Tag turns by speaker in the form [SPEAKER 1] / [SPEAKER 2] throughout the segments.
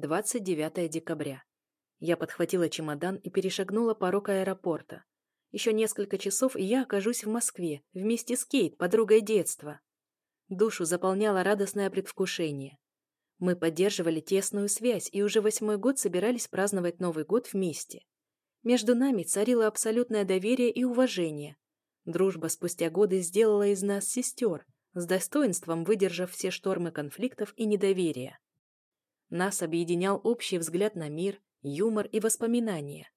[SPEAKER 1] 29 декабря. Я подхватила чемодан и перешагнула порог аэропорта. Еще несколько часов, и я окажусь в Москве, вместе с Кейт, подругой детства. Душу заполняло радостное предвкушение. Мы поддерживали тесную связь и уже восьмой год собирались праздновать Новый год вместе. Между нами царило абсолютное доверие и уважение. Дружба спустя годы сделала из нас сестер, с достоинством выдержав все штормы конфликтов и недоверия. Нас объединял общий взгляд на мир, юмор и воспоминания.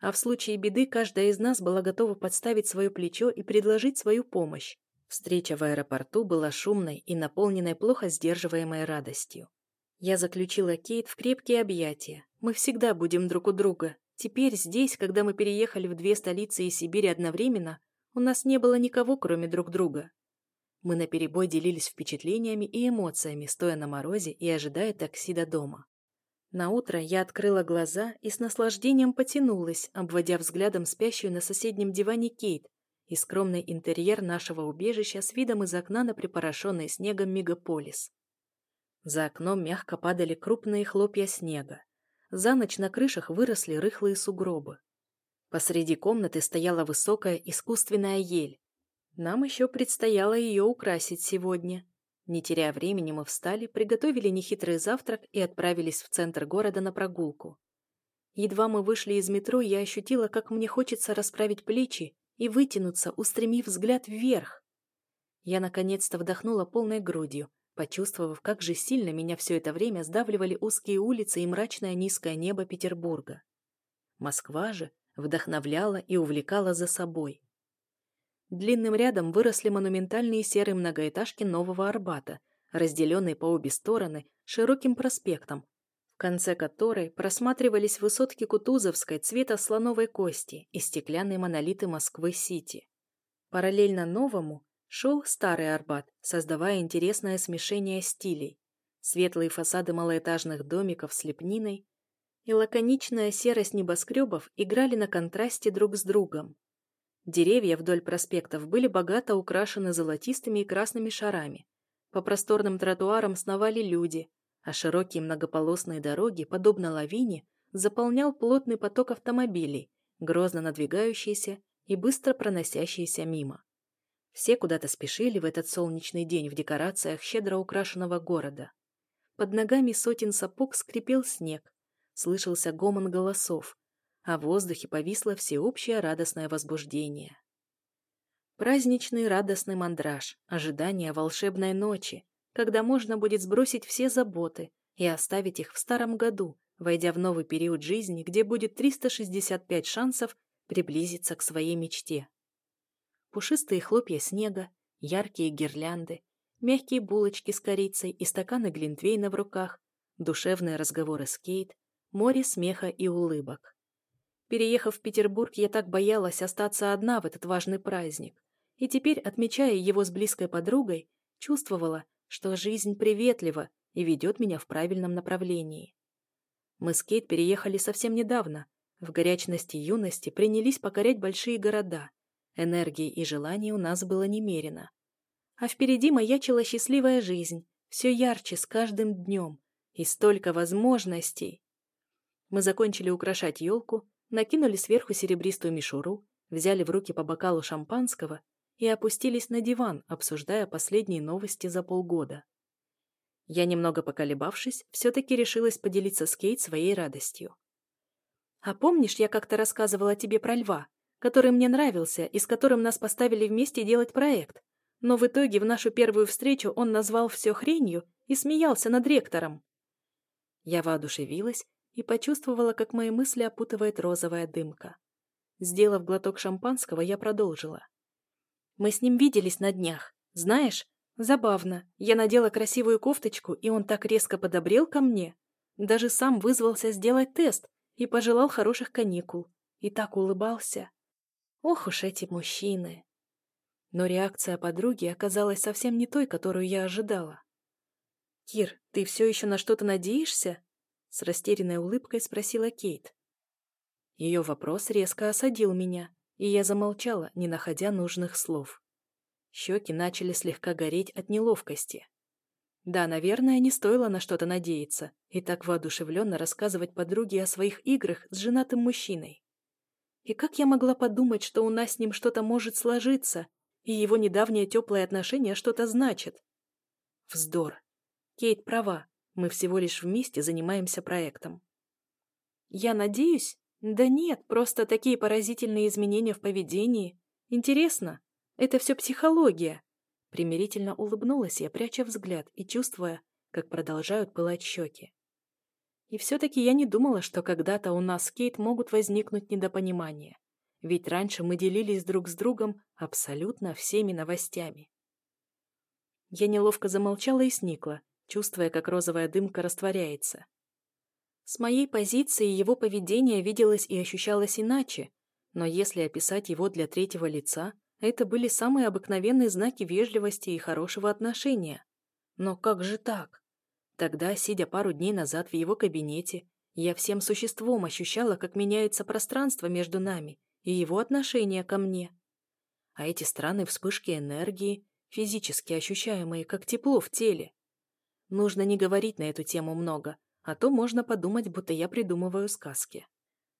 [SPEAKER 1] А в случае беды каждая из нас была готова подставить свое плечо и предложить свою помощь. Встреча в аэропорту была шумной и наполненной плохо сдерживаемой радостью. Я заключила Кейт в крепкие объятия. Мы всегда будем друг у друга. Теперь здесь, когда мы переехали в две столицы и Сибирь одновременно, у нас не было никого, кроме друг друга. Мы наперебой делились впечатлениями и эмоциями, стоя на морозе и ожидая такси до дома. На утро я открыла глаза и с наслаждением потянулась, обводя взглядом спящую на соседнем диване Кейт и скромный интерьер нашего убежища с видом из окна на припорошенный снегом мегаполис. За окном мягко падали крупные хлопья снега. За ночь на крышах выросли рыхлые сугробы. Посреди комнаты стояла высокая искусственная ель. Нам еще предстояло ее украсить сегодня. Не теряя времени, мы встали, приготовили нехитрый завтрак и отправились в центр города на прогулку. Едва мы вышли из метро, я ощутила, как мне хочется расправить плечи и вытянуться, устремив взгляд вверх. Я наконец-то вдохнула полной грудью, почувствовав, как же сильно меня все это время сдавливали узкие улицы и мрачное низкое небо Петербурга. Москва же вдохновляла и увлекала за собой. Длинным рядом выросли монументальные серые многоэтажки Нового Арбата, разделенные по обе стороны широким проспектом, в конце которой просматривались высотки Кутузовской цвета слоновой кости и стеклянные монолиты Москвы-Сити. Параллельно новому Шел старый Арбат, создавая интересное смешение стилей. Светлые фасады малоэтажных домиков с лепниной и лаконичная серость небоскребов играли на контрасте друг с другом. Деревья вдоль проспектов были богато украшены золотистыми и красными шарами. По просторным тротуарам сновали люди, а широкие многополосные дороги, подобно лавине, заполнял плотный поток автомобилей, грозно надвигающийся и быстро проносящийся мимо. Все куда-то спешили в этот солнечный день в декорациях щедро украшенного города. Под ногами сотен сапог скрипел снег, слышался гомон голосов, а в воздухе повисло всеобщее радостное возбуждение. Праздничный радостный мандраж, ожидание волшебной ночи, когда можно будет сбросить все заботы и оставить их в старом году, войдя в новый период жизни, где будет 365 шансов приблизиться к своей мечте пушистые хлопья снега, яркие гирлянды, мягкие булочки с корицей и стаканы глинтвейна в руках, душевные разговоры с Кейт, море смеха и улыбок. Переехав в Петербург, я так боялась остаться одна в этот важный праздник, и теперь, отмечая его с близкой подругой, чувствовала, что жизнь приветлива и ведет меня в правильном направлении. Мы с Кейт переехали совсем недавно, в горячности юности принялись покорять большие города, Энергии и желаний у нас было немерено. А впереди маячила счастливая жизнь, все ярче с каждым днем, и столько возможностей. Мы закончили украшать елку, накинули сверху серебристую мишуру, взяли в руки по бокалу шампанского и опустились на диван, обсуждая последние новости за полгода. Я, немного поколебавшись, все-таки решилась поделиться с Кейт своей радостью. «А помнишь, я как-то рассказывала тебе про льва?» который мне нравился и с которым нас поставили вместе делать проект. Но в итоге в нашу первую встречу он назвал все хренью и смеялся над ректором. Я воодушевилась и почувствовала, как мои мысли опутывает розовая дымка. Сделав глоток шампанского, я продолжила. Мы с ним виделись на днях. Знаешь, забавно. Я надела красивую кофточку, и он так резко подобрел ко мне. Даже сам вызвался сделать тест и пожелал хороших каникул. И так улыбался. Ох уж эти мужчины! Но реакция подруги оказалась совсем не той, которую я ожидала. «Кир, ты все еще на что-то надеешься?» С растерянной улыбкой спросила Кейт. Ее вопрос резко осадил меня, и я замолчала, не находя нужных слов. Щеки начали слегка гореть от неловкости. Да, наверное, не стоило на что-то надеяться и так воодушевленно рассказывать подруге о своих играх с женатым мужчиной. И как я могла подумать, что у нас с ним что-то может сложиться, и его недавнее теплое отношение что-то значит? Вздор. Кейт права, мы всего лишь вместе занимаемся проектом. Я надеюсь? Да нет, просто такие поразительные изменения в поведении. Интересно, это все психология. Примирительно улыбнулась я, пряча взгляд и чувствуя, как продолжают пылать щеки. И все-таки я не думала, что когда-то у нас с Кейт могут возникнуть недопонимания. Ведь раньше мы делились друг с другом абсолютно всеми новостями. Я неловко замолчала и сникла, чувствуя, как розовая дымка растворяется. С моей позиции его поведение виделось и ощущалось иначе, но если описать его для третьего лица, это были самые обыкновенные знаки вежливости и хорошего отношения. Но как же так? Тогда, сидя пару дней назад в его кабинете, я всем существом ощущала, как меняется пространство между нами и его отношение ко мне. А эти странные вспышки энергии, физически ощущаемые, как тепло в теле. Нужно не говорить на эту тему много, а то можно подумать, будто я придумываю сказки.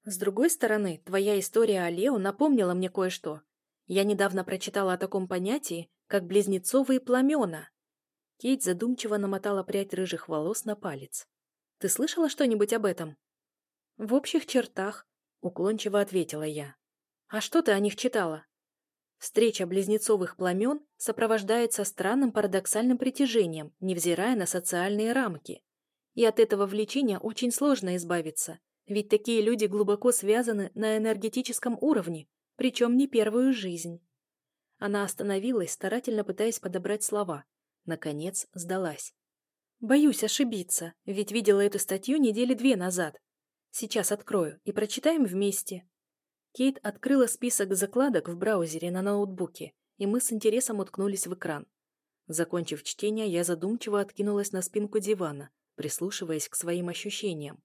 [SPEAKER 1] С другой стороны, твоя история о Лео напомнила мне кое-что. Я недавно прочитала о таком понятии, как близнецовые пламена. Кейт задумчиво намотала прядь рыжих волос на палец. «Ты слышала что-нибудь об этом?» «В общих чертах», — уклончиво ответила я. «А что ты о них читала?» Встреча близнецовых пламен сопровождается странным парадоксальным притяжением, невзирая на социальные рамки. И от этого влечения очень сложно избавиться, ведь такие люди глубоко связаны на энергетическом уровне, причем не первую жизнь. Она остановилась, старательно пытаясь подобрать слова. Наконец сдалась. Боюсь ошибиться, ведь видела эту статью недели две назад. Сейчас открою и прочитаем вместе. Кейт открыла список закладок в браузере на ноутбуке, и мы с интересом уткнулись в экран. Закончив чтение, я задумчиво откинулась на спинку дивана, прислушиваясь к своим ощущениям.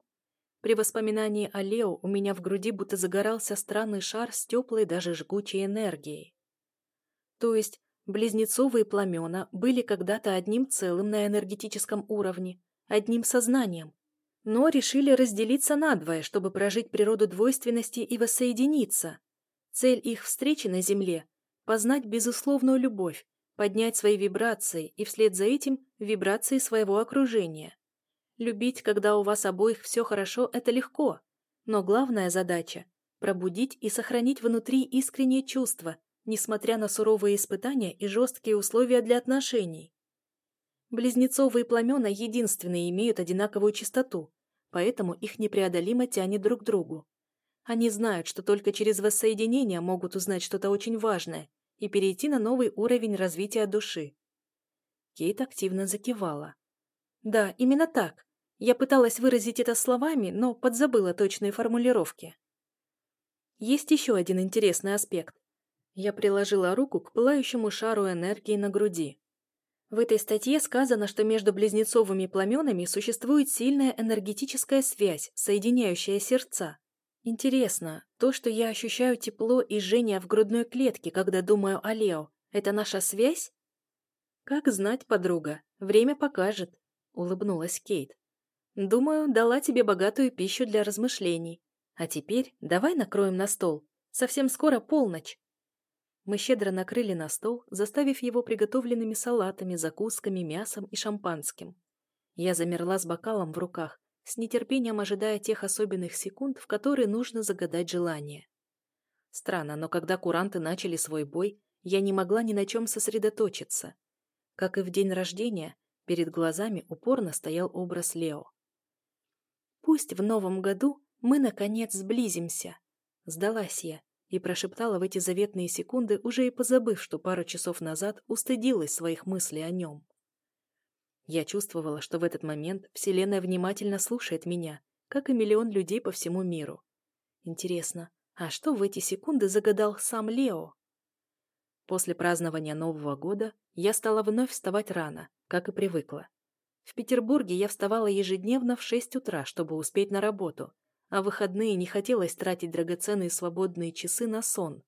[SPEAKER 1] При воспоминании о Лео у меня в груди будто загорался странный шар с теплой, даже жгучей энергией. То есть близнецовые пламена были когда-то одним целым на энергетическом уровне, одним сознанием, но решили разделиться надвое, чтобы прожить природу двойственности и воссоединиться. Цель их встречи на Земле – познать безусловную любовь, поднять свои вибрации и вслед за этим вибрации своего окружения. Любить, когда у вас обоих все хорошо, это легко. Но главная задача – пробудить и сохранить внутри искреннее чувство, несмотря на суровые испытания и жесткие условия для отношений. Близнецовые пламена единственные имеют одинаковую частоту, поэтому их непреодолимо тянет друг к другу. Они знают, что только через воссоединение могут узнать что-то очень важное и перейти на новый уровень развития души. Кейт активно закивала. Да, именно так. Я пыталась выразить это словами, но подзабыла точные формулировки. Есть еще один интересный аспект. Я приложила руку к пылающему шару энергии на груди. В этой статье сказано, что между близнецовыми пламенами существует сильная энергетическая связь, соединяющая сердца. Интересно, то, что я ощущаю тепло и жжение в грудной клетке, когда думаю о Лео, это наша связь? Как знать, подруга, время покажет, улыбнулась Кейт. Думаю, дала тебе богатую пищу для размышлений. А теперь давай накроем на стол. Совсем скоро полночь. Мы щедро накрыли на стол, заставив его приготовленными салатами, закусками, мясом и шампанским. Я замерла с бокалом в руках, с нетерпением ожидая тех особенных секунд, в которые нужно загадать желание. Странно, но когда куранты начали свой бой, я не могла ни на чем сосредоточиться. Как и в день рождения, перед глазами упорно стоял образ Лео. Пусть в новом году мы, наконец, сблизимся. Сдалась я и прошептала в эти заветные секунды, уже и позабыв, что пару часов назад устыдилась своих мыслей о нем. Я чувствовала, что в этот момент Вселенная внимательно слушает меня, как и миллион людей по всему миру. Интересно, а что в эти секунды загадал сам Лео? После празднования Нового года я стала вновь вставать рано, как и привыкла. В Петербурге я вставала ежедневно в 6 утра, чтобы успеть на работу, а выходные не хотелось тратить драгоценные свободные часы на сон.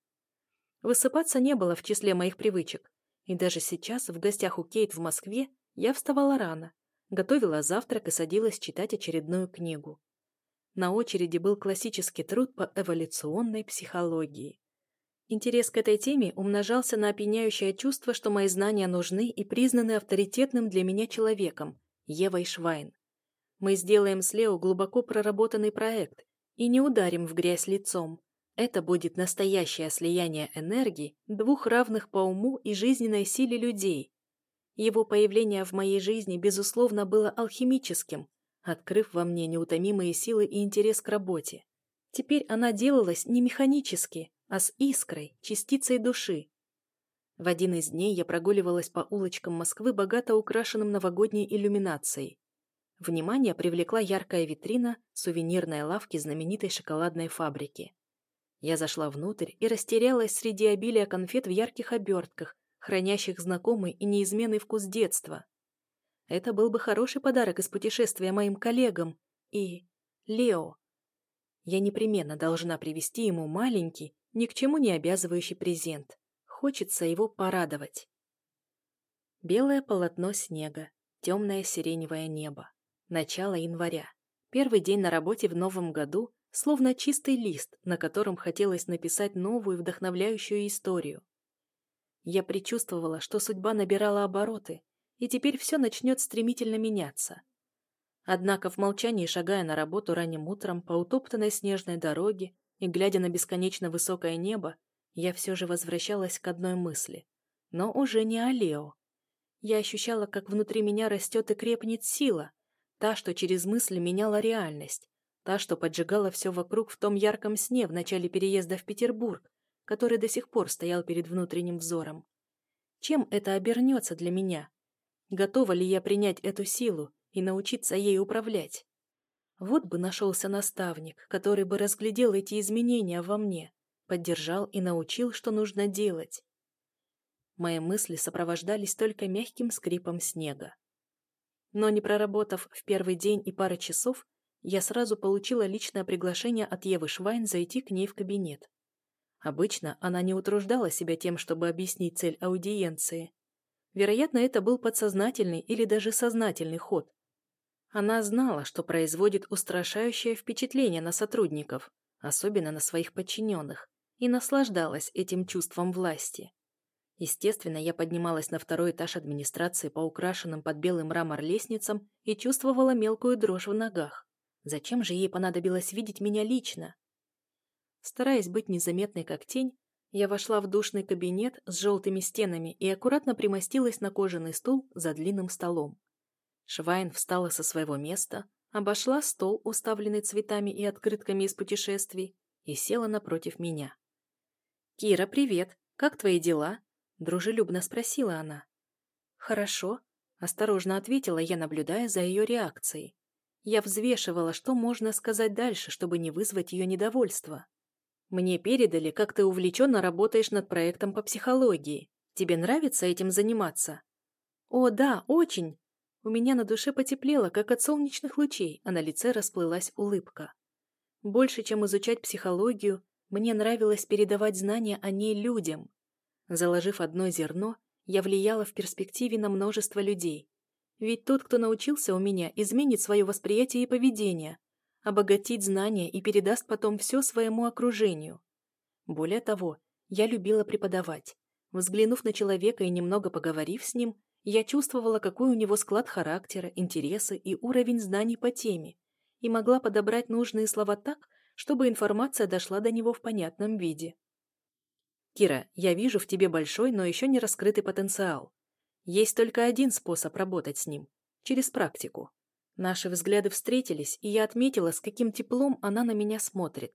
[SPEAKER 1] Высыпаться не было в числе моих привычек, и даже сейчас, в гостях у Кейт в Москве, я вставала рано, готовила завтрак и садилась читать очередную книгу. На очереди был классический труд по эволюционной психологии. Интерес к этой теме умножался на опьяняющее чувство, что мои знания нужны и признаны авторитетным для меня человеком, Евой Швайн. Мы сделаем с Лео глубоко проработанный проект и не ударим в грязь лицом. Это будет настоящее слияние энергии двух равных по уму и жизненной силе людей. Его появление в моей жизни, безусловно, было алхимическим, открыв во мне неутомимые силы и интерес к работе. Теперь она делалась не механически, а с искрой, частицей души. В один из дней я прогуливалась по улочкам Москвы, богато украшенным новогодней иллюминацией. Внимание привлекла яркая витрина сувенирной лавки знаменитой шоколадной фабрики. Я зашла внутрь и растерялась среди обилия конфет в ярких обертках, хранящих знакомый и неизменный вкус детства. Это был бы хороший подарок из путешествия моим коллегам и... Лео. Я непременно должна привезти ему маленький, ни к чему не обязывающий презент. Хочется его порадовать. Белое полотно снега, темное сиреневое небо. Начало января. Первый день на работе в новом году, словно чистый лист, на котором хотелось написать новую вдохновляющую историю. Я предчувствовала, что судьба набирала обороты, и теперь все начнет стремительно меняться. Однако в молчании, шагая на работу ранним утром по утоптанной снежной дороге и глядя на бесконечно высокое небо, я все же возвращалась к одной мысли. Но уже не о Лео. Я ощущала, как внутри меня растет и крепнет сила, Та, что через мысли меняла реальность. Та, что поджигала все вокруг в том ярком сне в начале переезда в Петербург, который до сих пор стоял перед внутренним взором. Чем это обернется для меня? Готова ли я принять эту силу и научиться ей управлять? Вот бы нашелся наставник, который бы разглядел эти изменения во мне, поддержал и научил, что нужно делать. Мои мысли сопровождались только мягким скрипом снега. Но не проработав в первый день и пары часов, я сразу получила личное приглашение от Евы Швайн зайти к ней в кабинет. Обычно она не утруждала себя тем, чтобы объяснить цель аудиенции. Вероятно, это был подсознательный или даже сознательный ход. Она знала, что производит устрашающее впечатление на сотрудников, особенно на своих подчиненных, и наслаждалась этим чувством власти. Естественно, я поднималась на второй этаж администрации по украшенным под белый мрамор лестницам и чувствовала мелкую дрожь в ногах. Зачем же ей понадобилось видеть меня лично? Стараясь быть незаметной как тень, я вошла в душный кабинет с желтыми стенами и аккуратно примостилась на кожаный стул за длинным столом. Швайн встала со своего места, обошла стол, уставленный цветами и открытками из путешествий, и села напротив меня. «Кира, привет! Как твои дела?» Дружелюбно спросила она. «Хорошо», — осторожно ответила я, наблюдая за ее реакцией. Я взвешивала, что можно сказать дальше, чтобы не вызвать ее недовольство. «Мне передали, как ты увлеченно работаешь над проектом по психологии. Тебе нравится этим заниматься?» «О, да, очень!» У меня на душе потеплело, как от солнечных лучей, а на лице расплылась улыбка. Больше, чем изучать психологию, мне нравилось передавать знания о ней людям. Заложив одно зерно, я влияла в перспективе на множество людей. Ведь тот, кто научился у меня, изменит свое восприятие и поведение, обогатит знания и передаст потом все своему окружению. Более того, я любила преподавать. Взглянув на человека и немного поговорив с ним, я чувствовала, какой у него склад характера, интересы и уровень знаний по теме, и могла подобрать нужные слова так, чтобы информация дошла до него в понятном виде. Кира, я вижу в тебе большой, но еще не раскрытый потенциал. Есть только один способ работать с ним – через практику. Наши взгляды встретились, и я отметила, с каким теплом она на меня смотрит.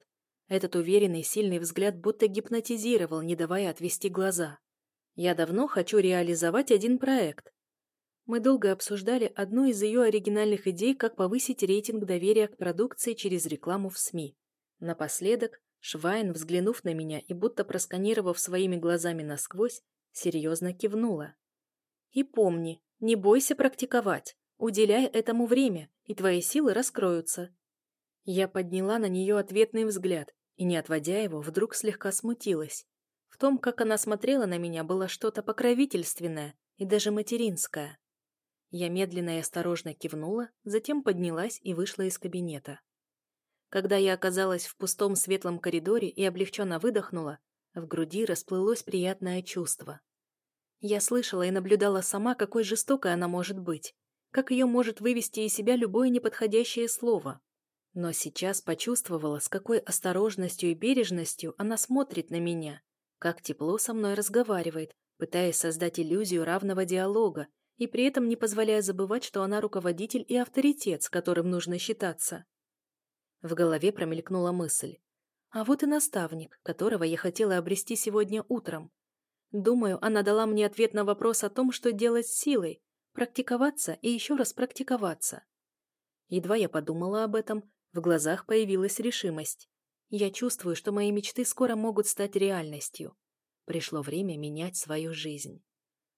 [SPEAKER 1] Этот уверенный, сильный взгляд будто гипнотизировал, не давая отвести глаза. Я давно хочу реализовать один проект. Мы долго обсуждали одну из ее оригинальных идей, как повысить рейтинг доверия к продукции через рекламу в СМИ. Напоследок, Швайн, взглянув на меня и будто просканировав своими глазами насквозь, серьезно кивнула. «И помни, не бойся практиковать, уделяй этому время, и твои силы раскроются». Я подняла на нее ответный взгляд и, не отводя его, вдруг слегка смутилась. В том, как она смотрела на меня, было что-то покровительственное и даже материнское. Я медленно и осторожно кивнула, затем поднялась и вышла из кабинета. Когда я оказалась в пустом светлом коридоре и облегченно выдохнула, в груди расплылось приятное чувство. Я слышала и наблюдала сама, какой жестокой она может быть, как ее может вывести из себя любое неподходящее слово. Но сейчас почувствовала, с какой осторожностью и бережностью она смотрит на меня, как тепло со мной разговаривает, пытаясь создать иллюзию равного диалога и при этом не позволяя забывать, что она руководитель и авторитет, с которым нужно считаться. В голове промелькнула мысль. А вот и наставник, которого я хотела обрести сегодня утром. Думаю, она дала мне ответ на вопрос о том, что делать с силой, практиковаться и еще раз практиковаться. Едва я подумала об этом, в глазах появилась решимость. Я чувствую, что мои мечты скоро могут стать реальностью. Пришло время менять свою жизнь.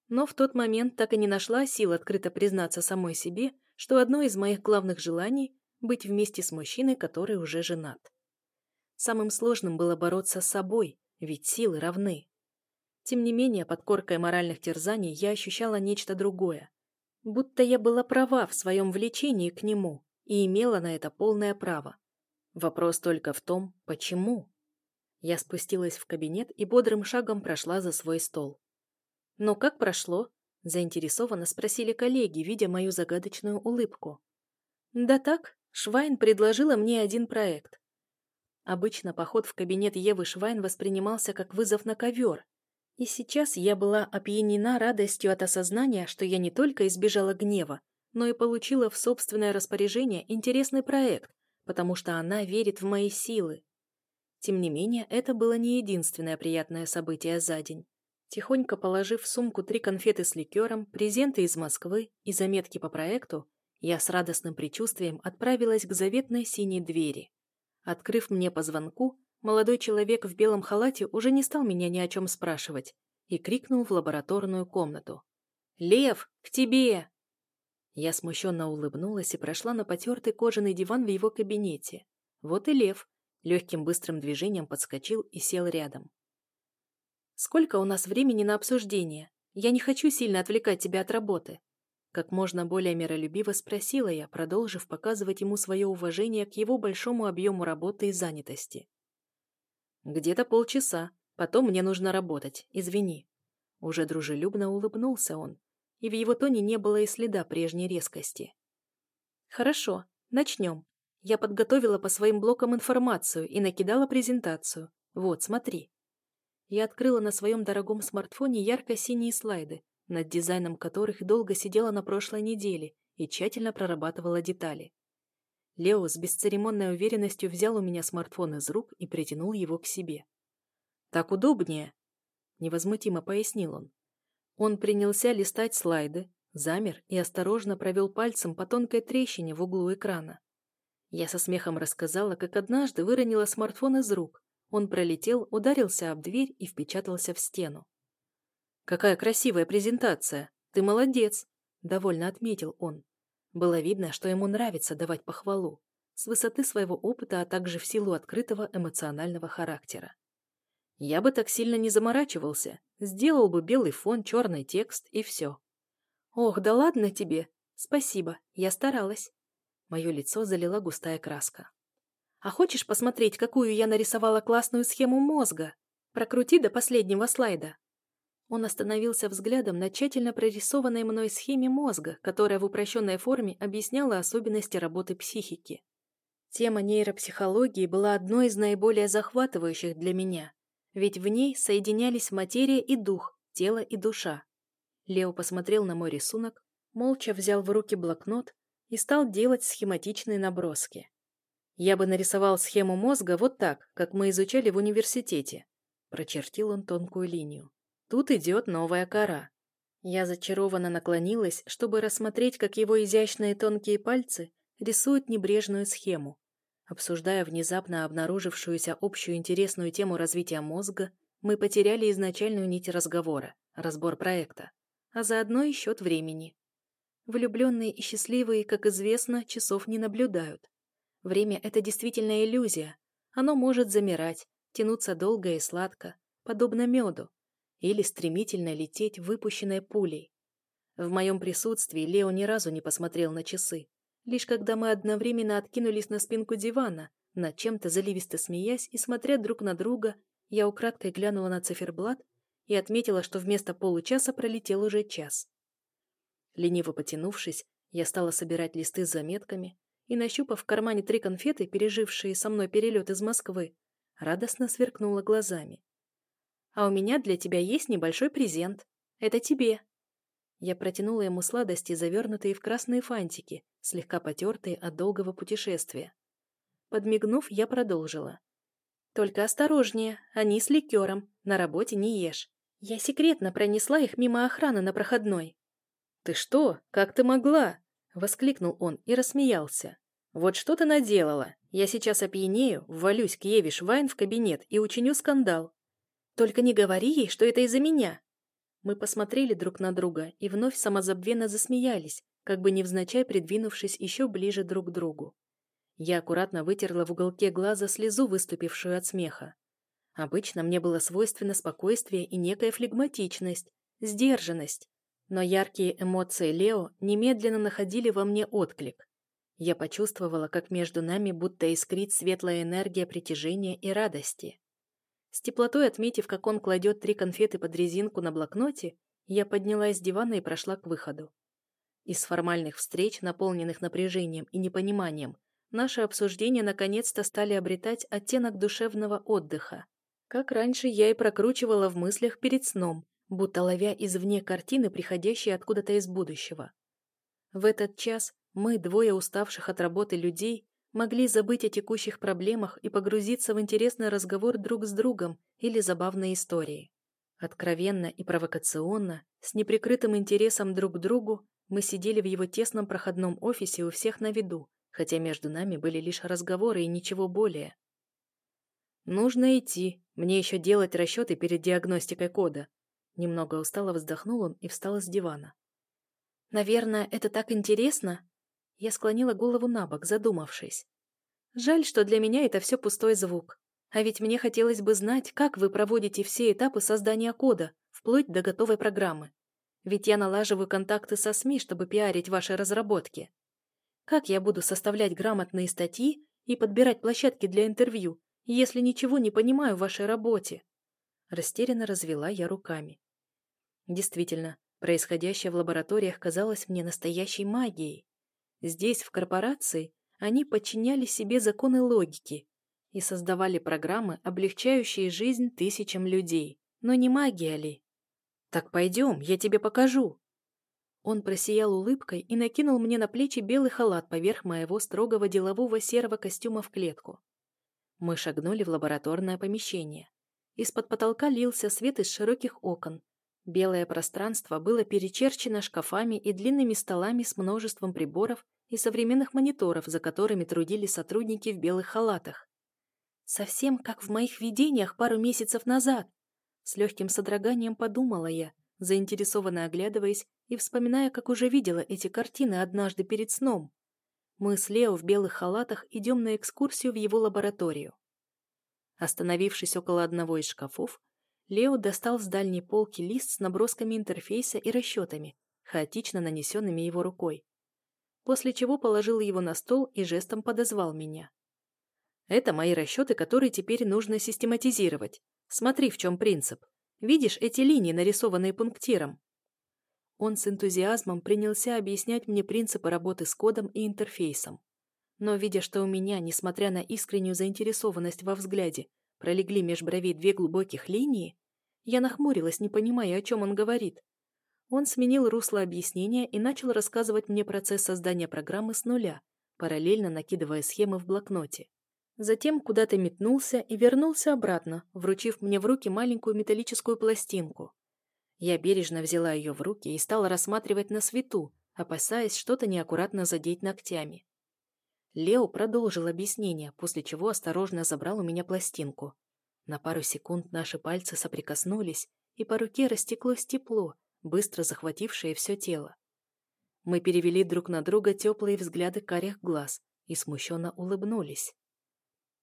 [SPEAKER 1] Но в тот момент так и не нашла сил открыто признаться самой себе, что одно из моих главных желаний – быть вместе с мужчиной, который уже женат. Самым сложным было бороться с собой, ведь силы равны. Тем не менее, под коркой моральных терзаний я ощущала нечто другое. Будто я была права в своем влечении к нему и имела на это полное право. Вопрос только в том, почему. Я спустилась в кабинет и бодрым шагом прошла за свой стол. «Но как прошло?» – заинтересованно спросили коллеги, видя мою загадочную улыбку. «Да так, Швайн предложила мне один проект. Обычно поход в кабинет Евы Швайн воспринимался как вызов на ковер. И сейчас я была опьянена радостью от осознания, что я не только избежала гнева, но и получила в собственное распоряжение интересный проект, потому что она верит в мои силы. Тем не менее, это было не единственное приятное событие за день. Тихонько положив в сумку три конфеты с ликером, презенты из Москвы и заметки по проекту, я с радостным предчувствием отправилась к заветной синей двери. Открыв мне по звонку, молодой человек в белом халате уже не стал меня ни о чем спрашивать и крикнул в лабораторную комнату. «Лев, к тебе!» Я смущенно улыбнулась и прошла на потертый кожаный диван в его кабинете. Вот и Лев легким быстрым движением подскочил и сел рядом. «Сколько у нас времени на обсуждение? Я не хочу сильно отвлекать тебя от работы», как можно более миролюбиво спросила я, продолжив показывать ему свое уважение к его большому объему работы и занятости. «Где-то полчаса. Потом мне нужно работать. Извини». Уже дружелюбно улыбнулся он, и в его тоне не было и следа прежней резкости. «Хорошо, начнем. Я подготовила по своим блокам информацию и накидала презентацию. Вот, смотри». Я открыла на своем дорогом смартфоне ярко-синие слайды, над дизайном которых долго сидела на прошлой неделе и тщательно прорабатывала детали. Лео с бесцеремонной уверенностью взял у меня смартфон из рук и притянул его к себе. «Так удобнее», — невозмутимо пояснил он. Он принялся листать слайды, замер и осторожно провел пальцем по тонкой трещине в углу экрана. Я со смехом рассказала, как однажды выронила смартфон из рук. Он пролетел, ударился об дверь и впечатался в стену. «Какая красивая презентация! Ты молодец!» – довольно отметил он. Было видно, что ему нравится давать похвалу, с высоты своего опыта, а также в силу открытого эмоционального характера. Я бы так сильно не заморачивался, сделал бы белый фон, черный текст и все. «Ох, да ладно тебе! Спасибо, я старалась!» Мое лицо залила густая краска. «А хочешь посмотреть, какую я нарисовала классную схему мозга? Прокрути до последнего слайда!» Он остановился взглядом на тщательно прорисованной мной схеме мозга, которая в упрощенной форме объясняла особенности работы психики. Тема нейропсихологии была одной из наиболее захватывающих для меня, ведь в ней соединялись материя и дух, тело и душа. Лео посмотрел на мой рисунок, молча взял в руки блокнот и стал делать схематичные наброски. Я бы нарисовал схему мозга вот так, как мы изучали в университете. Прочертил он тонкую линию. Тут идет новая кора. Я зачарованно наклонилась, чтобы рассмотреть, как его изящные тонкие пальцы рисуют небрежную схему. Обсуждая внезапно обнаружившуюся общую интересную тему развития мозга, мы потеряли изначальную нить разговора, разбор проекта, а заодно и счет времени. Влюбленные и счастливые, как известно, часов не наблюдают. Время — это действительно иллюзия. Оно может замирать, тянуться долго и сладко, подобно меду, или стремительно лететь выпущенной пулей. В моем присутствии Лео ни разу не посмотрел на часы. Лишь когда мы одновременно откинулись на спинку дивана, над чем-то заливисто смеясь и смотря друг на друга, я украдкой глянула на циферблат и отметила, что вместо получаса пролетел уже час. Лениво потянувшись, я стала собирать листы с заметками и, нащупав в кармане три конфеты, пережившие со мной перелет из Москвы, радостно сверкнула глазами. «А у меня для тебя есть небольшой презент. Это тебе». Я протянула ему сладости, завернутые в красные фантики, слегка потертые от долгого путешествия. Подмигнув, я продолжила. «Только осторожнее, они с ликером, на работе не ешь. Я секретно пронесла их мимо охраны на проходной». «Ты что? Как ты могла?» — воскликнул он и рассмеялся. «Вот что ты наделала? Я сейчас опьянею, ввалюсь к Еве Швайн в кабинет и учиню скандал. Только не говори ей, что это из-за меня». Мы посмотрели друг на друга и вновь самозабвенно засмеялись, как бы невзначай придвинувшись еще ближе друг к другу. Я аккуратно вытерла в уголке глаза слезу, выступившую от смеха. Обычно мне было свойственно спокойствие и некая флегматичность, сдержанность, но яркие эмоции Лео немедленно находили во мне отклик. Я почувствовала, как между нами будто искрит светлая энергия притяжения и радости. С теплотой отметив, как он кладет три конфеты под резинку на блокноте, я поднялась с дивана и прошла к выходу. Из формальных встреч, наполненных напряжением и непониманием, наши обсуждения наконец-то стали обретать оттенок душевного отдыха. Как раньше я и прокручивала в мыслях перед сном, будто ловя извне картины, приходящие откуда-то из будущего. В этот час мы, двое уставших от работы людей, могли забыть о текущих проблемах и погрузиться в интересный разговор друг с другом или забавные истории. Откровенно и провокационно, с неприкрытым интересом друг к другу, мы сидели в его тесном проходном офисе у всех на виду, хотя между нами были лишь разговоры и ничего более. «Нужно идти. Мне еще делать расчеты перед диагностикой кода». Немного устало вздохнул он и встал с дивана. «Наверное, это так интересно?» Я склонила голову на бок, задумавшись. «Жаль, что для меня это все пустой звук. А ведь мне хотелось бы знать, как вы проводите все этапы создания кода, вплоть до готовой программы. Ведь я налаживаю контакты со СМИ, чтобы пиарить ваши разработки. Как я буду составлять грамотные статьи и подбирать площадки для интервью, если ничего не понимаю в вашей работе?» Растерянно развела я руками. Действительно, происходящее в лабораториях казалось мне настоящей магией. Здесь, в корпорации, они подчиняли себе законы логики и создавали программы, облегчающие жизнь тысячам людей. Но не магия ли? «Так пойдем, я тебе покажу», он просиял улыбкой и накинул мне на плечи белый халат поверх моего строгого делового серого костюма в клетку. Мы шагнули в лабораторное помещение. Из-под потолка лился свет из широких окон. Белое пространство было перечерчено шкафами и длинными столами с множеством приборов и современных мониторов, за которыми трудились сотрудники в белых халатах. Совсем как в моих видениях пару месяцев назад. С легким содроганием подумала я, заинтересованно оглядываясь и вспоминая, как уже видела эти картины однажды перед сном. Мы с Лео в белых халатах идем на экскурсию в его лабораторию. Остановившись около одного из шкафов, Лео достал с дальней полки лист с набросками интерфейса и расчетами, хаотично нанесенными его рукой. После чего положил его на стол и жестом подозвал меня. «Это мои расчеты, которые теперь нужно систематизировать. Смотри, в чем принцип. Видишь эти линии, нарисованные пунктиром? Он с энтузиазмом принялся объяснять мне принципы работы с кодом и интерфейсом. Но, видя, что у меня, несмотря на искреннюю заинтересованность во взгляде, пролегли меж бровей две глубоких линии, я нахмурилась, не понимая, о чем он говорит. Он сменил русло объяснения и начал рассказывать мне процесс создания программы с нуля, параллельно накидывая схемы в блокноте. Затем куда-то метнулся и вернулся обратно, вручив мне в руки маленькую металлическую пластинку. Я бережно взяла ее в руки и стала рассматривать на свету, опасаясь что-то неаккуратно задеть ногтями. Лео продолжил объяснение, после чего осторожно забрал у меня пластинку. На пару секунд наши пальцы соприкоснулись, и по руке растеклось тепло, быстро захватившее все тело. Мы перевели друг на друга теплые взгляды карих глаз и смущенно улыбнулись.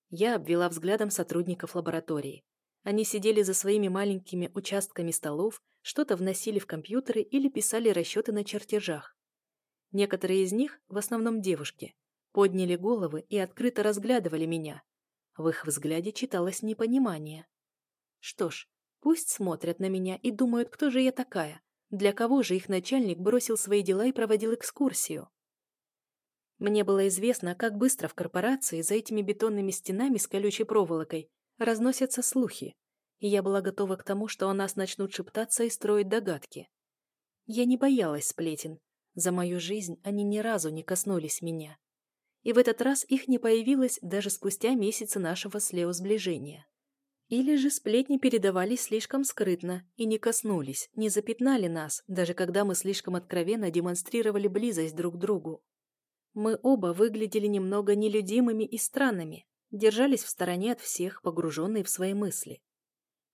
[SPEAKER 1] Я обвела взглядом сотрудников лаборатории. Они сидели за своими маленькими участками столов, что-то вносили в компьютеры или писали расчеты на чертежах. Некоторые из них, в основном девушки, подняли головы и открыто разглядывали меня. В их взгляде читалось непонимание. Что ж, пусть смотрят на меня и думают, кто же я такая, для кого же их начальник бросил свои дела и проводил экскурсию. Мне было известно, как быстро в корпорации за этими бетонными стенами с колючей проволокой разносятся слухи, и я была готова к тому, что о нас начнут шептаться и строить догадки. Я не боялась сплетен. За мою жизнь они ни разу не коснулись меня. И в этот раз их не появилось даже спустя месяцы нашего с сближения. Или же сплетни передавались слишком скрытно и не коснулись, не запятнали нас, даже когда мы слишком откровенно демонстрировали близость друг к другу. Мы оба выглядели немного нелюдимыми и странными, держались в стороне от всех, погруженные в свои мысли.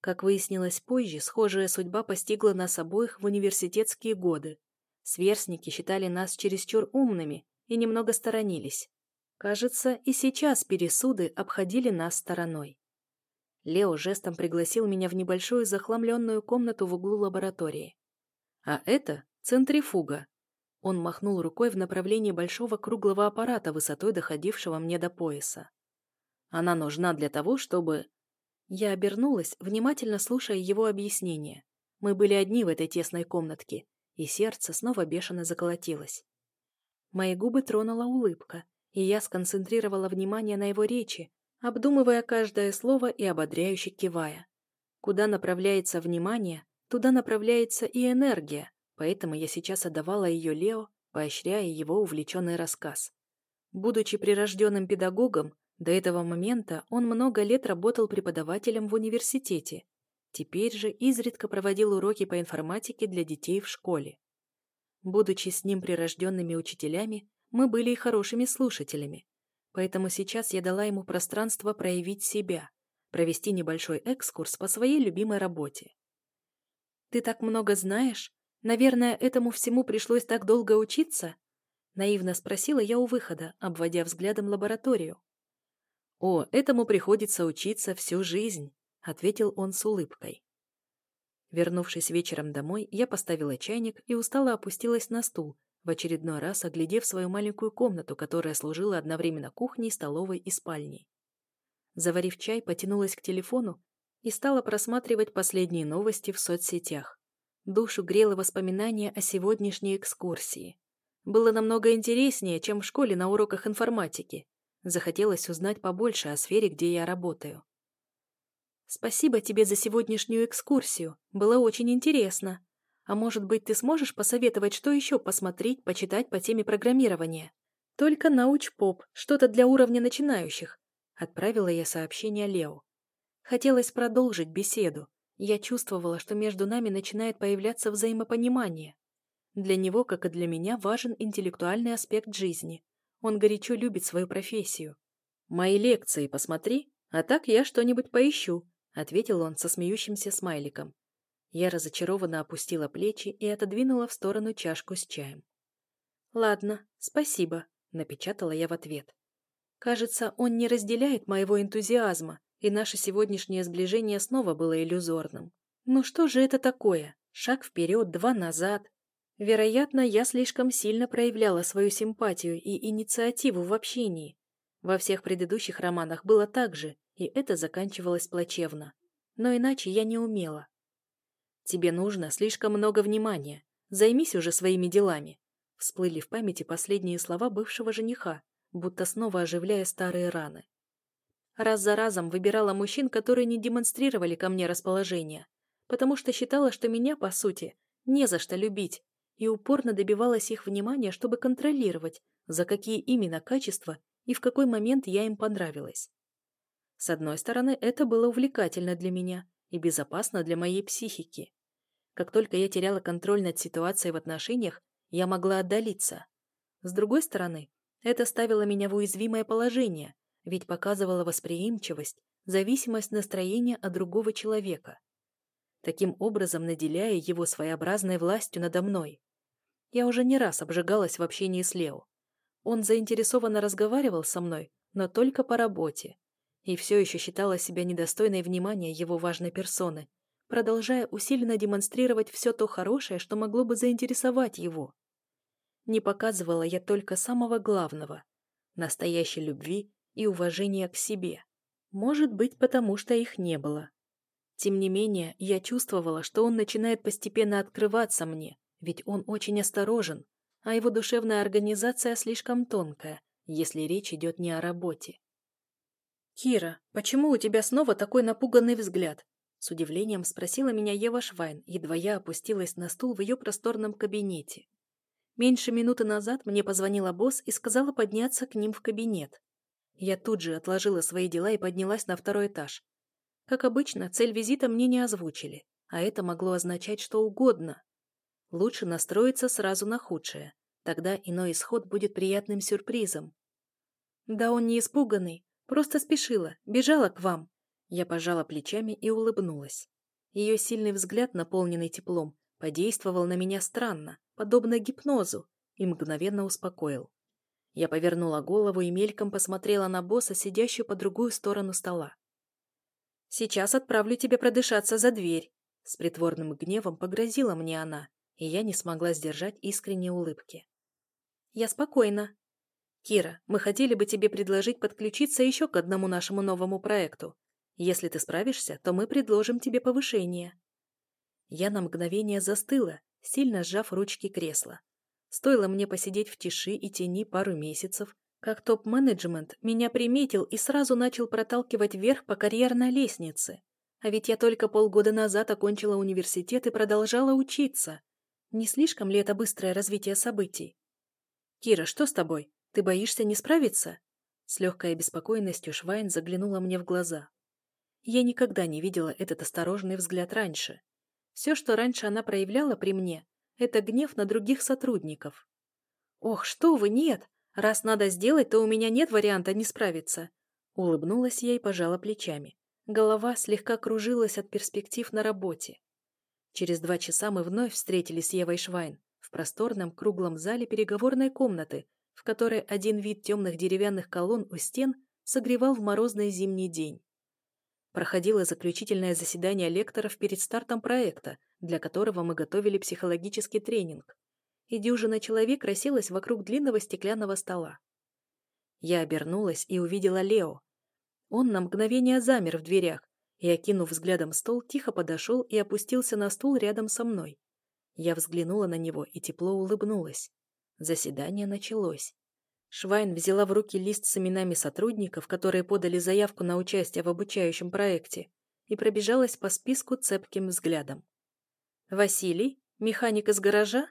[SPEAKER 1] Как выяснилось позже, схожая судьба постигла нас обоих в университетские годы. Сверстники считали нас чересчур умными и немного сторонились. Кажется, и сейчас пересуды обходили нас стороной. Лео жестом пригласил меня в небольшую захламленную комнату в углу лаборатории. А это центрифуга, он махнул рукой в направлении большого круглого аппарата, высотой доходившего мне до пояса. Она нужна для того, чтобы... Я обернулась, внимательно слушая его объяснение. Мы были одни в этой тесной комнатке, и сердце снова бешено заколотилось. Мои губы тронула улыбка, и я сконцентрировала внимание на его речи, обдумывая каждое слово и ободряюще кивая. Куда направляется внимание, туда направляется и энергия, поэтому я сейчас отдавала ее Лео, поощряя его увлеченный рассказ. Будучи прирожденным педагогом, до этого момента он много лет работал преподавателем в университете. Теперь же изредка проводил уроки по информатике для детей в школе. Будучи с ним прирожденными учителями, мы были и хорошими слушателями. Поэтому сейчас я дала ему пространство проявить себя, провести небольшой экскурс по своей любимой работе. «Ты так много знаешь?» Наверное, этому всему пришлось так долго учиться? Наивно спросила я у выхода, обводя взглядом лабораторию. «О, этому приходится учиться всю жизнь», — ответил он с улыбкой. Вернувшись вечером домой, я поставила чайник и устало опустилась на стул, в очередной раз оглядев свою маленькую комнату, которая служила одновременно кухней, столовой и спальней. Заварив чай, потянулась к телефону и стала просматривать последние новости в соцсетях. Душу грело воспоминание о сегодняшней экскурсии. Было намного интереснее, чем в школе на уроках информатики. Захотелось узнать побольше о сфере, где я работаю. «Спасибо тебе за сегодняшнюю экскурсию. Было очень интересно. А может быть, ты сможешь посоветовать, что еще посмотреть, почитать по теме программирования? Только науч-поп, что-то для уровня начинающих», — отправила я сообщение Лео. Хотелось продолжить беседу, я чувствовала, что между нами начинает появляться взаимопонимание. Для него, как и для меня, важен интеллектуальный аспект жизни. Он горячо любит свою профессию. «Мои лекции посмотри, а так я что-нибудь поищу», ответил он со смеющимся смайликом. Я разочарованно опустила плечи и отодвинула в сторону чашку с чаем. «Ладно, спасибо», — напечатала я в ответ. «Кажется, он не разделяет моего энтузиазма, и наше сегодняшнее сближение снова было иллюзорным. Ну что же это такое? Шаг вперед, два назад. Вероятно, я слишком сильно проявляла свою симпатию и инициативу в общении. Во всех предыдущих романах было так же, и это заканчивалось плачевно. Но иначе я не умела. «Тебе нужно слишком много внимания. Займись уже своими делами», всплыли в памяти последние слова бывшего жениха, будто снова оживляя старые раны. Раз за разом выбирала мужчин, которые не демонстрировали ко мне расположение, потому что считала, что меня, по сути, не за что любить, и упорно добивалась их внимания, чтобы контролировать, за какие именно качества и в какой момент я им понравилась. С одной стороны, это было увлекательно для меня и безопасно для моей психики. Как только я теряла контроль над ситуацией в отношениях, я могла отдалиться. С другой стороны, это ставило меня в уязвимое положение, ведь показывала восприимчивость, зависимость настроения от другого человека, таким образом наделяя его своеобразной властью надо мной. Я уже не раз обжигалась в общении с Лео. Он заинтересованно разговаривал со мной, но только по работе, и все еще считала себя недостойной внимания его важной персоны, продолжая усиленно демонстрировать все то хорошее, что могло бы заинтересовать его. Не показывала я только самого главного – настоящей любви и уважения к себе. Может быть, потому что их не было. Тем не менее, я чувствовала, что он начинает постепенно открываться мне, ведь он очень осторожен, а его душевная организация слишком тонкая, если речь идет не о работе. «Кира, почему у тебя снова такой напуганный взгляд?» С удивлением спросила меня Ева Швайн, едва я опустилась на стул в ее просторном кабинете. Меньше минуты назад мне позвонила босс и сказала подняться к ним в кабинет. Я тут же отложила свои дела и поднялась на второй этаж. Как обычно, цель визита мне не озвучили, а это могло означать что угодно. Лучше настроиться сразу на худшее, тогда иной исход будет приятным сюрпризом. Да он не испуганный, просто спешила, бежала к вам. Я пожала плечами и улыбнулась. Ее сильный взгляд, наполненный теплом, подействовал на меня странно, подобно гипнозу, и мгновенно успокоил. Я повернула голову и мельком посмотрела на босса, сидящую по другую сторону стола. «Сейчас отправлю тебя продышаться за дверь», — с притворным гневом погрозила мне она, и я не смогла сдержать искренней улыбки. «Я спокойна. Кира, мы хотели бы тебе предложить подключиться еще к одному нашему новому проекту. Если ты справишься, то мы предложим тебе повышение». Я на мгновение застыла, сильно сжав ручки кресла. Стоило мне посидеть в тиши и тени пару месяцев, как топ-менеджмент меня приметил и сразу начал проталкивать вверх по карьерной лестнице. А ведь я только полгода назад окончила университет и продолжала учиться. Не слишком ли это быстрое развитие событий? «Кира, что с тобой? Ты боишься не справиться?» С легкой обеспокоенностью Швайн заглянула мне в глаза. Я никогда не видела этот осторожный взгляд раньше. Все, что раньше она проявляла при мне, это гнев на других сотрудников. «Ох, что вы, нет! Раз надо сделать, то у меня нет варианта не справиться!» Улыбнулась я и пожала плечами. Голова слегка кружилась от перспектив на работе. Через два часа мы вновь встретились с Евой Швайн в просторном круглом зале переговорной комнаты, в которой один вид темных деревянных колонн у стен согревал в морозный зимний день проходило заключительное заседание лекторов перед стартом проекта, для которого мы готовили психологический тренинг. И дюжина человек расселась вокруг длинного стеклянного стола. Я обернулась и увидела Лео. Он на мгновение замер в дверях и, окинув взглядом стол, тихо подошел и опустился на стул рядом со мной. Я взглянула на него и тепло улыбнулась. Заседание началось. Швайн взяла в руки лист с именами сотрудников, которые подали заявку на участие в обучающем проекте, и пробежалась по списку цепким взглядом. «Василий? Механик из гаража?»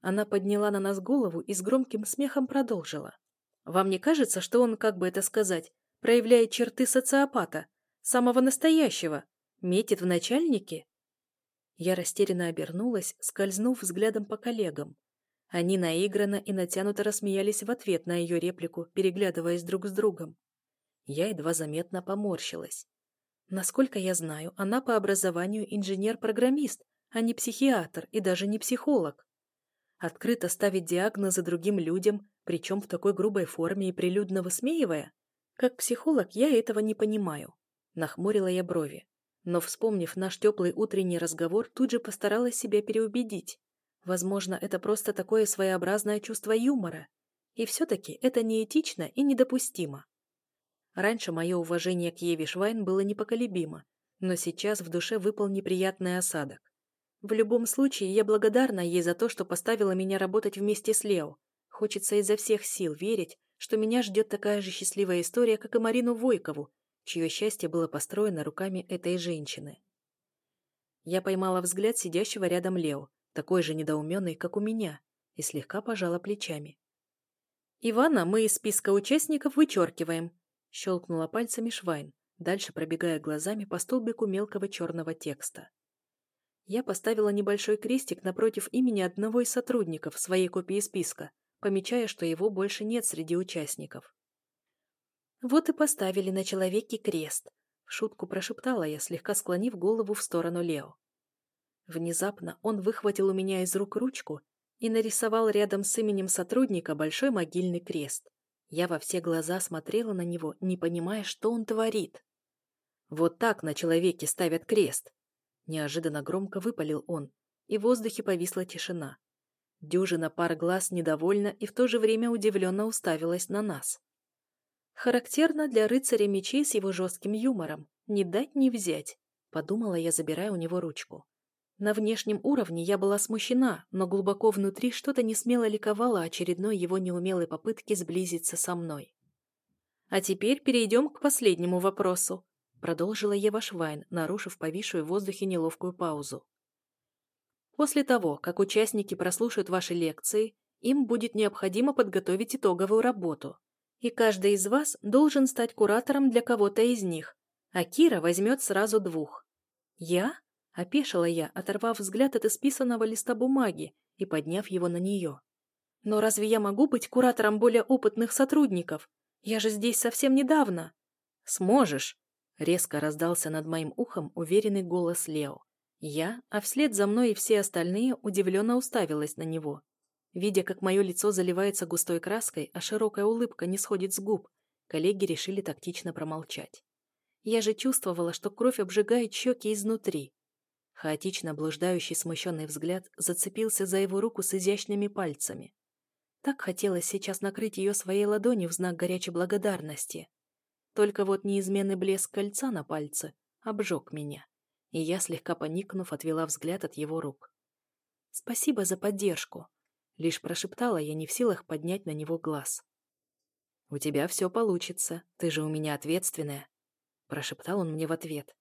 [SPEAKER 1] Она подняла на нас голову и с громким смехом продолжила. «Вам не кажется, что он, как бы это сказать, проявляет черты социопата, самого настоящего, метит в начальнике?» Я растерянно обернулась, скользнув взглядом по коллегам. Они наигранно и натянуто рассмеялись в ответ на ее реплику, переглядываясь друг с другом. Я едва заметно поморщилась. Насколько я знаю, она по образованию инженер-программист, а не психиатр и даже не психолог. Открыто ставить диагнозы другим людям, причем в такой грубой форме и прилюдно высмеивая? Как психолог я этого не понимаю. Нахмурила я брови. Но, вспомнив наш теплый утренний разговор, тут же постаралась себя переубедить. Возможно, это просто такое своеобразное чувство юмора. И все-таки это неэтично и недопустимо. Раньше мое уважение к Еве Швайн было непоколебимо, но сейчас в душе выпал неприятный осадок. В любом случае, я благодарна ей за то, что поставила меня работать вместе с Лео. Хочется изо всех сил верить, что меня ждет такая же счастливая история, как и Марину Войкову, чье счастье было построено руками этой женщины. Я поймала взгляд сидящего рядом Лео, такой же недоуменный, как у меня, и слегка пожала плечами. «Ивана мы из списка участников вычеркиваем», — щелкнула пальцами Швайн, дальше пробегая глазами по столбику мелкого черного текста. Я поставила небольшой крестик напротив имени одного из сотрудников своей копии списка, помечая, что его больше нет среди участников. «Вот и поставили на человеке крест», — в шутку прошептала я, слегка склонив голову в сторону Лео. Внезапно он выхватил у меня из рук ручку и нарисовал рядом с именем сотрудника большой могильный крест. Я во все глаза смотрела на него, не понимая, что он творит. Вот так на человеке ставят крест. Неожиданно громко выпалил он, и в воздухе повисла тишина. Дюжина пар глаз недовольно и в то же время удивленно уставилась на нас. Характерно для рыцаря мечей с его жестким юмором. Не дать не взять, подумала я, забирая у него ручку. На внешнем уровне я была смущена, но глубоко внутри что-то несмело ликовало очередной его неумелой попытке сблизиться со мной. «А теперь перейдем к последнему вопросу», — продолжила Ева Швайн, нарушив повисшую в воздухе неловкую паузу. «После того, как участники прослушают ваши лекции, им будет необходимо подготовить итоговую работу и каждый из вас должен стать куратором для кого-то из них, а Кира возьмет сразу двух. Я? Опешила я, оторвав взгляд от исписанного листа бумаги и подняв его на нее. Но разве я могу быть куратором более опытных сотрудников? Я же здесь совсем недавно. Сможешь, резко раздался над моим ухом уверенный голос Лео. Я, а вслед за мной и все остальные удивленно уставилась на него. Видя, как мое лицо заливается густой краской, а широкая улыбка не сходит с губ, коллеги решили тактично промолчать. Я же чувствовала, что кровь обжигает щеки изнутри. Хаотично блуждающий смущенный взгляд зацепился за его руку с изящными пальцами. Так хотелось сейчас накрыть ее своей ладонью в знак горячей благодарности. Только вот неизменный блеск кольца на пальце обжег меня, и я, слегка поникнув, отвела взгляд от его рук. «Спасибо за поддержку», Лишь прошептала я не в силах поднять на него глаз. «У тебя все получится, ты же у меня ответственная», — прошептал он мне в ответ.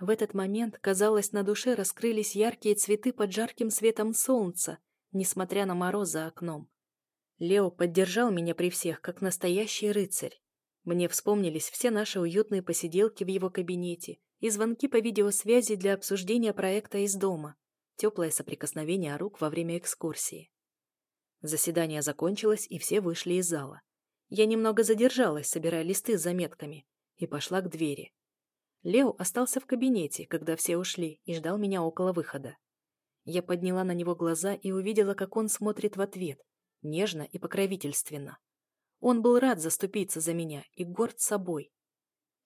[SPEAKER 1] В этот момент, казалось, на душе раскрылись яркие цветы под жарким светом солнца, несмотря на мороз за окном. Лео поддержал меня при всех, как настоящий рыцарь. Мне вспомнились все наши уютные посиделки в его кабинете и звонки по видеосвязи для обсуждения проекта из дома, теплое соприкосновение рук во время экскурсии. Заседание закончилось, и все вышли из зала. Я немного задержалась, собирая листы с заметками, и пошла к двери. Лео остался в кабинете, когда все ушли, и ждал меня около выхода. Я подняла на него глаза и увидела, как он смотрит в ответ, нежно и покровительственно. Он был рад заступиться за меня и горд собой.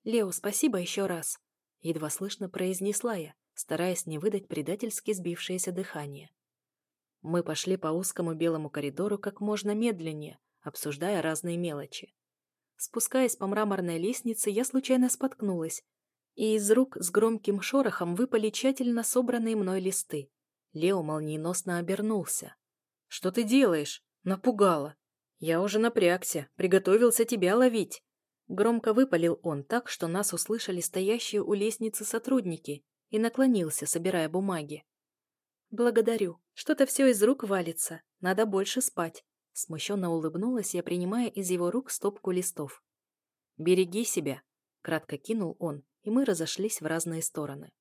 [SPEAKER 1] «Лео, спасибо еще раз», — едва слышно произнесла я, стараясь не выдать предательски сбившееся дыхание. Мы пошли по узкому белому коридору как можно медленнее, обсуждая разные мелочи. Спускаясь по мраморной лестнице, я случайно споткнулась, и из рук с громким шорохом выпали тщательно собранные мной листы. Лео молниеносно обернулся. «Что ты делаешь?» «Напугала!» «Я уже напрягся, приготовился тебя ловить!» Громко выпалил он так, что нас услышали стоящие у лестницы сотрудники, и наклонился, собирая бумаги. «Благодарю. Что-то все из рук валится. Надо больше спать». Смущенно улыбнулась я, принимая из его рук стопку листов. «Береги себя», — кратко кинул он, и мы разошлись в разные стороны.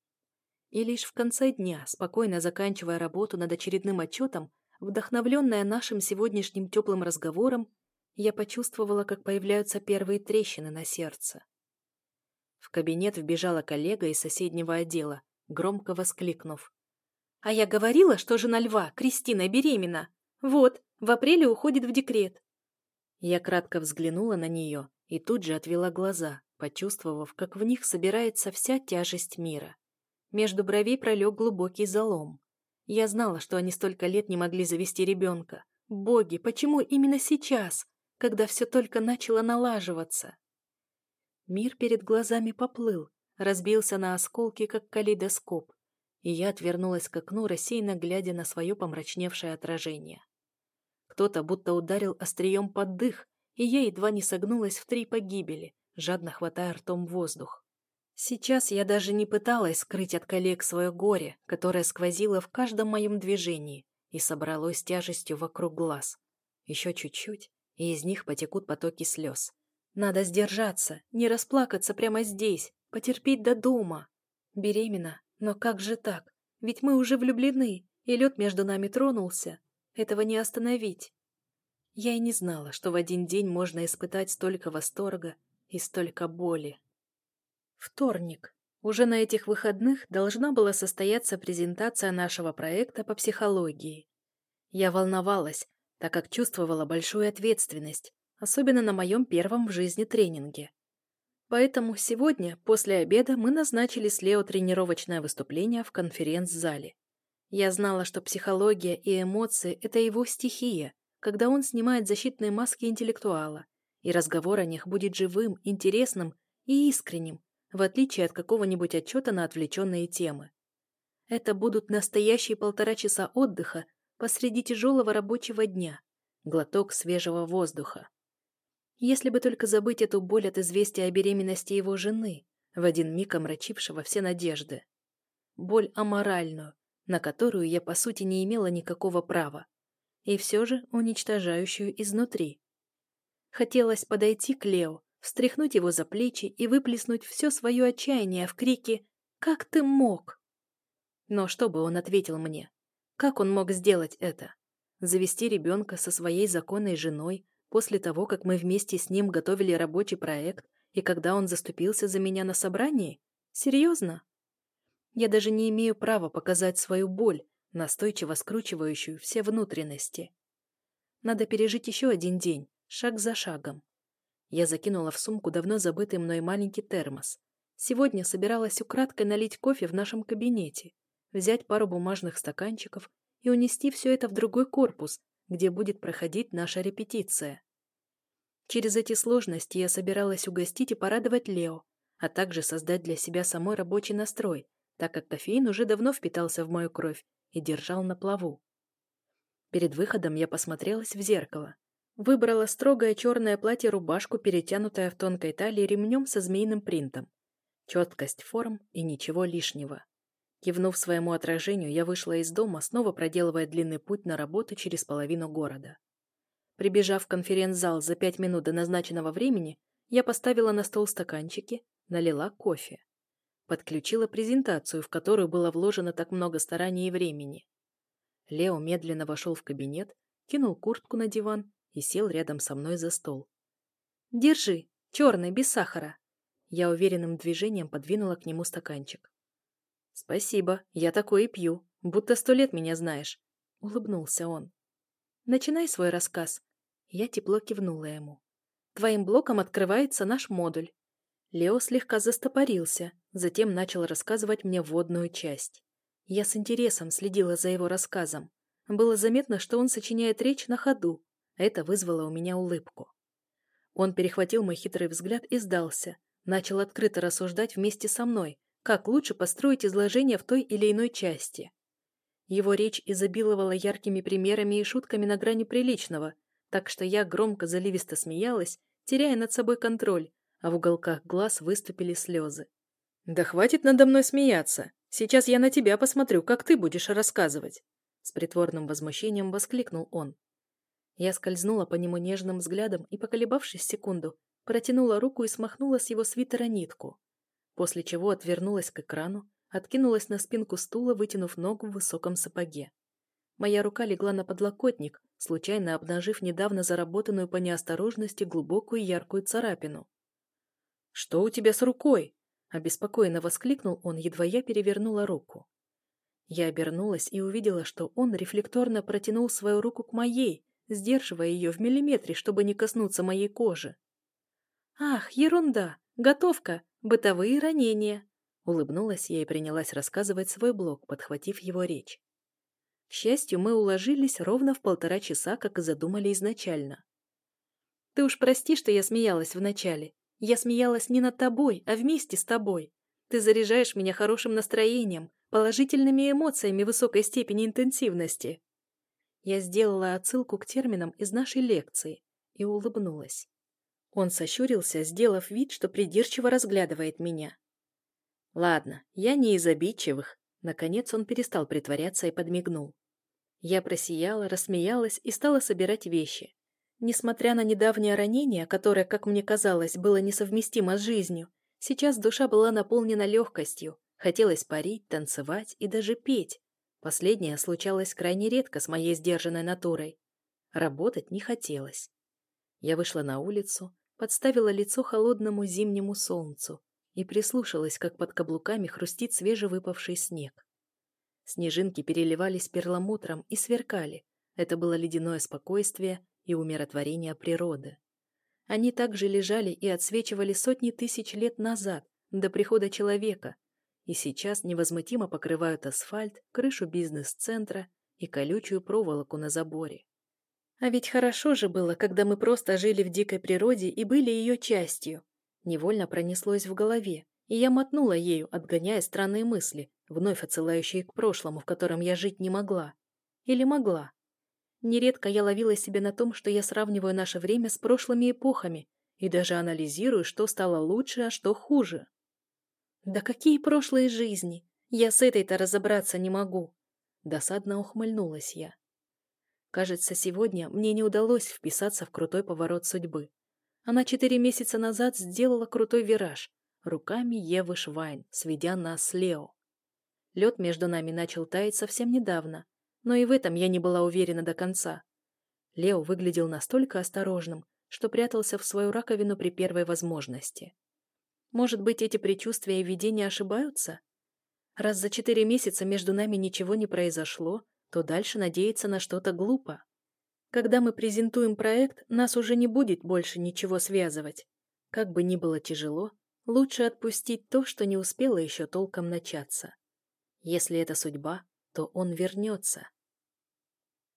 [SPEAKER 1] И лишь в конце дня, спокойно заканчивая работу над очередным отчетом, вдохновленная нашим сегодняшним теплым разговором, я почувствовала, как появляются первые трещины на сердце. В кабинет вбежала коллега из соседнего отдела, громко воскликнув. А я говорила, что жена льва, Кристина, беременна. Вот, в апреле уходит в декрет. Я кратко взглянула на нее и тут же отвела глаза, почувствовав, как в них собирается вся тяжесть мира. Между бровей пролег глубокий залом. Я знала, что они столько лет не могли завести ребенка. Боги, почему именно сейчас, когда все только начало налаживаться? Мир перед глазами поплыл, разбился на осколки, как калейдоскоп и я отвернулась к окну, рассеянно глядя на свое помрачневшее отражение. Кто-то будто ударил острием под дых, и я едва не согнулась в три погибели, жадно хватая ртом воздух. Сейчас я даже не пыталась скрыть от коллег свое горе, которое сквозило в каждом моем движении и собралось тяжестью вокруг глаз. Еще чуть-чуть, и из них потекут потоки слез. Надо сдержаться, не расплакаться прямо здесь, потерпеть до дома. Беременна, но как же так? Ведь мы уже влюблены, и лед между нами тронулся. Этого не остановить. Я и не знала, что в один день можно испытать столько восторга и столько боли. Вторник. Уже на этих выходных должна была состояться презентация нашего проекта по психологии. Я волновалась, так как чувствовала большую ответственность, особенно на моем первом в жизни тренинге. Поэтому сегодня, после обеда, мы назначили с Лео тренировочное выступление в конференц-зале. Я знала, что психология и эмоции – это его стихия, когда он снимает защитные маски интеллектуала, и разговор о них будет живым, интересным и искренним, в отличие от какого-нибудь отчета на отвлеченные темы. Это будут настоящие полтора часа отдыха посреди тяжелого рабочего дня, глоток свежего воздуха. Если бы только забыть эту боль от известия о беременности его жены, в один миг омрачившего все надежды. Боль аморальную, на которую я, по сути, не имела никакого права, и все же уничтожающую изнутри. Хотелось подойти к Лео, встряхнуть его за плечи и выплеснуть все свое отчаяние в крике «Как ты мог?». Но что бы он ответил мне? Как он мог сделать это? Завести ребенка со своей законной женой после того, как мы вместе с ним готовили рабочий проект и когда он заступился за меня на собрании? Серьезно? Я даже не имею права показать свою боль, настойчиво скручивающую все внутренности. Надо пережить еще один день, шаг за шагом. Я закинула в сумку давно забытый мной маленький термос. Сегодня собиралась украдкой налить кофе в нашем кабинете, взять пару бумажных стаканчиков и унести все это в другой корпус, где будет проходить наша репетиция. Через эти сложности я собиралась угостить и порадовать Лео, а также создать для себя самой рабочий настрой, так как кофеин уже давно впитался в мою кровь и держал на плаву. Перед выходом я посмотрелась в зеркало. Выбрала строгое черное платье-рубашку, перетянутое в тонкой талии ремнем со змеиным принтом. Четкость форм и ничего лишнего. Кивнув своему отражению, я вышла из дома, снова проделывая длинный путь на работу через половину города. Прибежав в конференц-зал за пять минут до назначенного времени, я поставила на стол стаканчики, налила кофе. Подключила презентацию, в которую было вложено так много стараний и времени. Лео медленно вошел в кабинет, кинул куртку на диван и сел рядом со мной за стол. «Держи, черный, без сахара». Я уверенным движением подвинула к нему стаканчик. «Спасибо, я такое и пью, будто сто лет меня знаешь», — улыбнулся он. «Начинай свой рассказ». Я тепло кивнула ему. «Твоим блоком открывается наш модуль. Лео слегка застопорился, затем начал рассказывать мне вводную часть. Я с интересом следила за его рассказом. Было заметно, что он сочиняет речь на ходу. Это вызвало у меня улыбку. Он перехватил мой хитрый взгляд и сдался. Начал открыто рассуждать вместе со мной, как лучше построить изложение в той или иной части. Его речь изобиловала яркими примерами и шутками на грани приличного, так что я громко заливисто смеялась, теряя над собой контроль, а в уголках глаз выступили слезы. «Да хватит надо мной смеяться! Сейчас я на тебя посмотрю, как ты будешь рассказывать!» С притворным возмущением воскликнул он. Я скользнула по нему нежным взглядом и, поколебавшись секунду, протянула руку и смахнула с его свитера нитку, после чего отвернулась к экрану, откинулась на спинку стула, вытянув ногу в высоком сапоге. Моя рука легла на подлокотник, случайно обнажив недавно заработанную по неосторожности глубокую яркую царапину. «Что у тебя с рукой?» – обеспокоенно воскликнул он, едва я перевернула руку. Я обернулась и увидела, что он рефлекторно протянул свою руку к моей, сдерживая ее в миллиметре, чтобы не коснуться моей кожи. «Ах, ерунда! Готовка! Бытовые ранения!» Улыбнулась я и принялась рассказывать свой блог, подхватив его речь. К счастью, мы уложились ровно в полтора часа, как и задумали изначально. «Ты уж прости, что я смеялась вначале. Я смеялась не над тобой, а вместе с тобой. Ты заряжаешь меня хорошим настроением, положительными эмоциями высокой степени интенсивности. Я сделала отсылку к терминам из нашей лекции и улыбнулась. Он сощурился, сделав вид, что придирчиво разглядывает меня. Ладно, я не из обидчивых. Наконец он перестал притворяться и подмигнул. Я просияла, рассмеялась и стала собирать вещи. Несмотря на недавнее ранение, которое, как мне казалось, было несовместимо с жизнью, сейчас душа была наполнена легкостью, хотелось парить, танцевать и даже петь. Последнее случалось крайне редко с моей сдержанной натурой. Работать не хотелось. Я вышла на улицу, подставила лицо холодному зимнему солнцу и прислушалась, как под каблуками хрустит свежевыпавший снег. Снежинки переливались перламутром и сверкали. Это было ледяное спокойствие, и умиротворения природы. Они также лежали и отсвечивали сотни тысяч лет назад, до прихода человека, и сейчас невозмутимо покрывают асфальт, крышу бизнес-центра и колючую проволоку на заборе. А ведь хорошо же было, когда мы просто жили в дикой природе и были ее частью. Невольно пронеслось в голове, и я мотнула ею, отгоняя странные мысли, вновь отсылающие к прошлому, в котором я жить не могла. Или могла. Нередко я ловила себя на том, что я сравниваю наше время с прошлыми эпохами и даже анализирую, что стало лучше, а что хуже. Да какие прошлые жизни? Я с этой-то разобраться не могу. Досадно ухмыльнулась я. Кажется, сегодня мне не удалось вписаться в крутой поворот судьбы. Она четыре месяца назад сделала крутой вираж, руками Евы Швайн, сведя нас с Лео. Лед между нами начал таять совсем недавно, но и в этом я не была уверена до конца. Лео выглядел настолько осторожным, что прятался в свою раковину при первой возможности. Может быть, эти предчувствия и видения ошибаются? Раз за четыре месяца между нами ничего не произошло, то дальше надеяться на что-то глупо. Когда мы презентуем проект, нас уже не будет больше ничего связывать. Как бы ни было тяжело, лучше отпустить то, что не успело еще толком начаться. Если это судьба, то он вернется.